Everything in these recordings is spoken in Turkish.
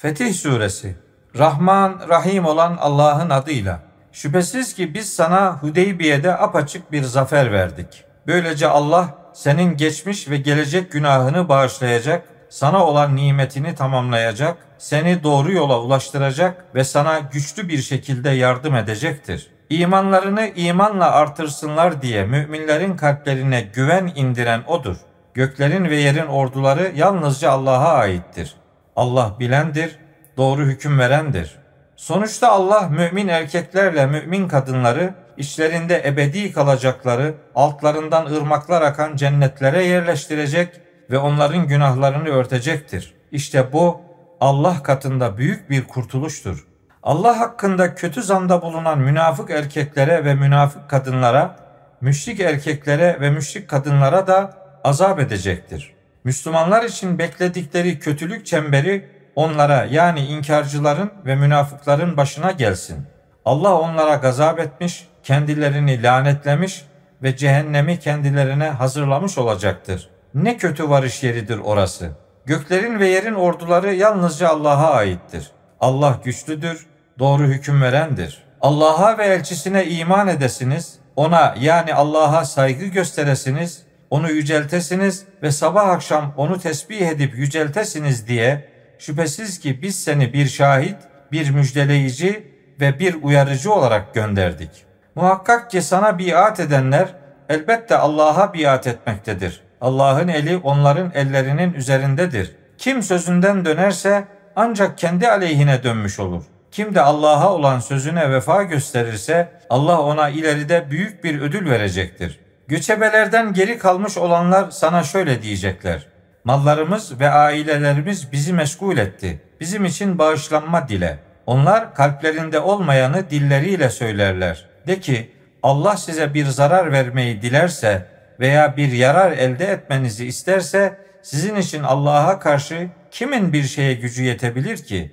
Fetih Suresi Rahman, Rahim olan Allah'ın adıyla. Şüphesiz ki biz sana Hudeybiye'de apaçık bir zafer verdik. Böylece Allah senin geçmiş ve gelecek günahını bağışlayacak, sana olan nimetini tamamlayacak, seni doğru yola ulaştıracak ve sana güçlü bir şekilde yardım edecektir. İmanlarını imanla artırsınlar diye müminlerin kalplerine güven indiren odur. Göklerin ve yerin orduları yalnızca Allah'a aittir. Allah bilendir, doğru hüküm verendir. Sonuçta Allah mümin erkeklerle mümin kadınları içlerinde ebedi kalacakları, altlarından ırmaklar akan cennetlere yerleştirecek ve onların günahlarını örtecektir. İşte bu Allah katında büyük bir kurtuluştur. Allah hakkında kötü zanda bulunan münafık erkeklere ve münafık kadınlara, müşrik erkeklere ve müşrik kadınlara da azap edecektir. Müslümanlar için bekledikleri kötülük çemberi onlara yani inkarcıların ve münafıkların başına gelsin. Allah onlara gazap etmiş, kendilerini lanetlemiş ve cehennemi kendilerine hazırlamış olacaktır. Ne kötü varış yeridir orası. Göklerin ve yerin orduları yalnızca Allah'a aittir. Allah güçlüdür, doğru hüküm verendir. Allah'a ve elçisine iman edesiniz, ona yani Allah'a saygı gösteresiniz, onu yüceltesiniz ve sabah akşam onu tesbih edip yüceltesiniz diye şüphesiz ki biz seni bir şahit, bir müjdeleyici ve bir uyarıcı olarak gönderdik. Muhakkak ki sana biat edenler elbette Allah'a biat etmektedir. Allah'ın eli onların ellerinin üzerindedir. Kim sözünden dönerse ancak kendi aleyhine dönmüş olur. Kim de Allah'a olan sözüne vefa gösterirse Allah ona ileride büyük bir ödül verecektir. Göçebelerden geri kalmış olanlar sana şöyle diyecekler. Mallarımız ve ailelerimiz bizi meşgul etti. Bizim için bağışlanma dile. Onlar kalplerinde olmayanı dilleriyle söylerler. De ki Allah size bir zarar vermeyi dilerse veya bir yarar elde etmenizi isterse sizin için Allah'a karşı kimin bir şeye gücü yetebilir ki?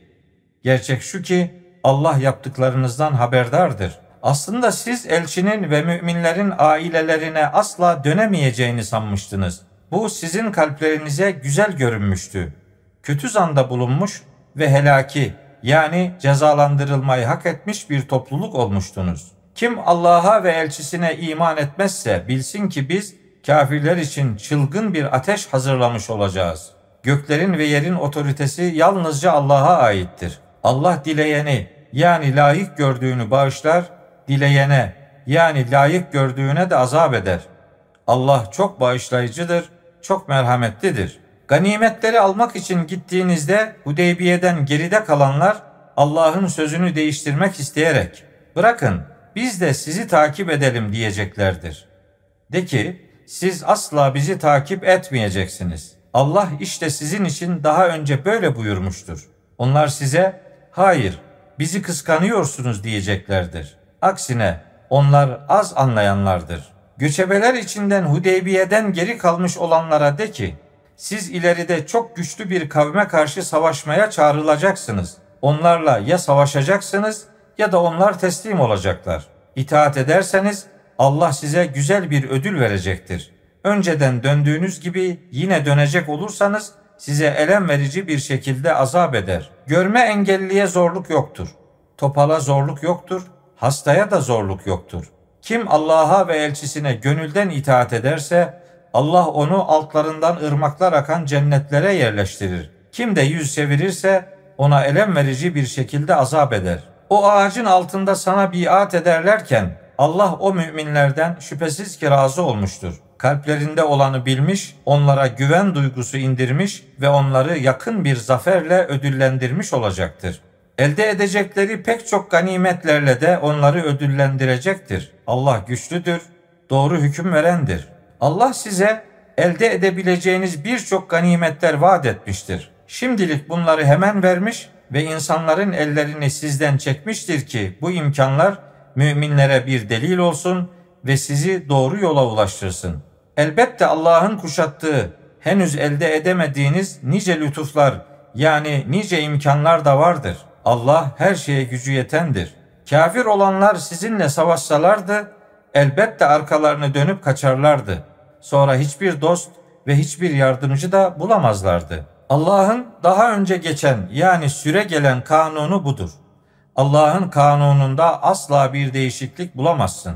Gerçek şu ki Allah yaptıklarınızdan haberdardır. Aslında siz elçinin ve müminlerin ailelerine asla dönemeyeceğini sanmıştınız. Bu sizin kalplerinize güzel görünmüştü. Kötü zanda bulunmuş ve helaki yani cezalandırılmayı hak etmiş bir topluluk olmuştunuz. Kim Allah'a ve elçisine iman etmezse bilsin ki biz kafirler için çılgın bir ateş hazırlamış olacağız. Göklerin ve yerin otoritesi yalnızca Allah'a aittir. Allah dileyeni yani layık gördüğünü bağışlar, dileyene yani layık gördüğüne de azap eder. Allah çok bağışlayıcıdır, çok merhametlidir. Ganimetleri almak için gittiğinizde Hudeybiye'den geride kalanlar Allah'ın sözünü değiştirmek isteyerek bırakın biz de sizi takip edelim diyeceklerdir. De ki siz asla bizi takip etmeyeceksiniz. Allah işte sizin için daha önce böyle buyurmuştur. Onlar size hayır bizi kıskanıyorsunuz diyeceklerdir. Aksine onlar az anlayanlardır. Göçebeler içinden Hudeybiye'den geri kalmış olanlara de ki siz ileride çok güçlü bir kavme karşı savaşmaya çağrılacaksınız. Onlarla ya savaşacaksınız ya da onlar teslim olacaklar. İtaat ederseniz Allah size güzel bir ödül verecektir. Önceden döndüğünüz gibi yine dönecek olursanız size elem verici bir şekilde azap eder. Görme engelliye zorluk yoktur. Topala zorluk yoktur. Hastaya da zorluk yoktur. Kim Allah'a ve elçisine gönülden itaat ederse Allah onu altlarından ırmaklar akan cennetlere yerleştirir. Kim de yüz çevirirse ona elem verici bir şekilde azap eder. O ağacın altında sana biat ederlerken Allah o müminlerden şüphesiz ki razı olmuştur. Kalplerinde olanı bilmiş, onlara güven duygusu indirmiş ve onları yakın bir zaferle ödüllendirmiş olacaktır. Elde edecekleri pek çok ganimetlerle de onları ödüllendirecektir. Allah güçlüdür, doğru hüküm verendir. Allah size elde edebileceğiniz birçok ganimetler vaat etmiştir. Şimdilik bunları hemen vermiş ve insanların ellerini sizden çekmiştir ki bu imkanlar müminlere bir delil olsun ve sizi doğru yola ulaştırsın. Elbette Allah'ın kuşattığı, henüz elde edemediğiniz nice lütuflar yani nice imkanlar da vardır. Allah her şeye gücü yetendir. Kafir olanlar sizinle savaşsalardı elbette arkalarını dönüp kaçarlardı. Sonra hiçbir dost ve hiçbir yardımcı da bulamazlardı. Allah'ın daha önce geçen yani süre gelen kanunu budur. Allah'ın kanununda asla bir değişiklik bulamazsın.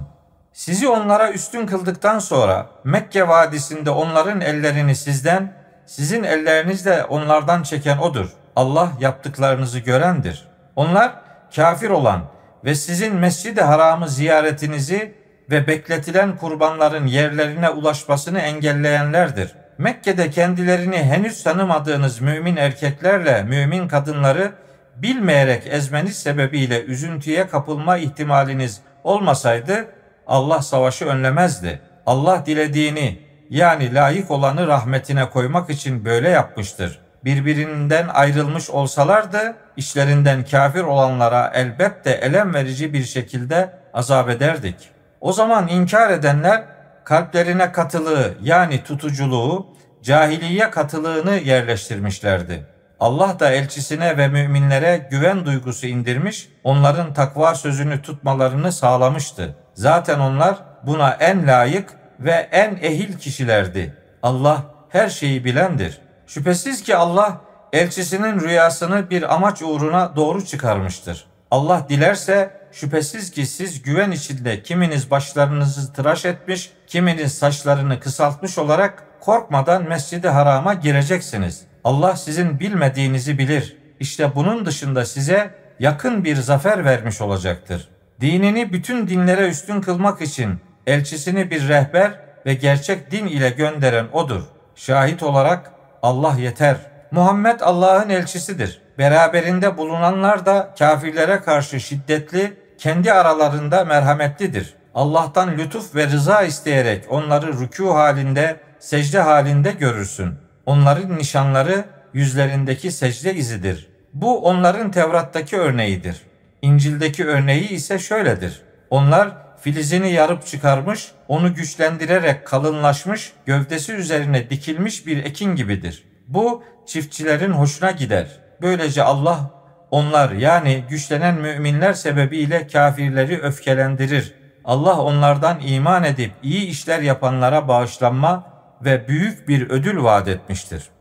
Sizi onlara üstün kıldıktan sonra Mekke vadisinde onların ellerini sizden, sizin ellerinizle onlardan çeken odur. Allah yaptıklarınızı görendir. Onlar kafir olan ve sizin Mescid-i Haram'ı ziyaretinizi ve bekletilen kurbanların yerlerine ulaşmasını engelleyenlerdir. Mekke'de kendilerini henüz tanımadığınız mümin erkeklerle mümin kadınları bilmeyerek ezmeniz sebebiyle üzüntüye kapılma ihtimaliniz olmasaydı Allah savaşı önlemezdi. Allah dilediğini yani layık olanı rahmetine koymak için böyle yapmıştır. Birbirinden ayrılmış olsalardı işlerinden kafir olanlara elbette elem verici bir şekilde azap ederdik. O zaman inkar edenler kalplerine katılığı yani tutuculuğu, cahiliye katılığını yerleştirmişlerdi. Allah da elçisine ve müminlere güven duygusu indirmiş, onların takva sözünü tutmalarını sağlamıştı. Zaten onlar buna en layık ve en ehil kişilerdi. Allah her şeyi bilendir. Şüphesiz ki Allah elçisinin rüyasını bir amaç uğruna doğru çıkarmıştır. Allah dilerse şüphesiz ki siz güven içinde kiminiz başlarınızı tıraş etmiş, kiminiz saçlarını kısaltmış olarak korkmadan Mescid-i Haram'a gireceksiniz. Allah sizin bilmediğinizi bilir. İşte bunun dışında size yakın bir zafer vermiş olacaktır. Dinini bütün dinlere üstün kılmak için elçisini bir rehber ve gerçek din ile gönderen odur. Şahit olarak Allah yeter. Muhammed Allah'ın elçisidir. Beraberinde bulunanlar da kafirlere karşı şiddetli, kendi aralarında merhametlidir. Allah'tan lütuf ve rıza isteyerek onları rükû halinde, secde halinde görürsün. Onların nişanları yüzlerindeki secde izidir. Bu onların Tevrat'taki örneğidir. İncil'deki örneği ise şöyledir. Onlar filizini yarıp çıkarmış, onu güçlendirerek kalınlaşmış, gövdesi üzerine dikilmiş bir ekin gibidir. Bu çiftçilerin hoşuna gider. Böylece Allah onlar yani güçlenen müminler sebebiyle kafirleri öfkelendirir. Allah onlardan iman edip iyi işler yapanlara bağışlanma ve büyük bir ödül vaat etmiştir.''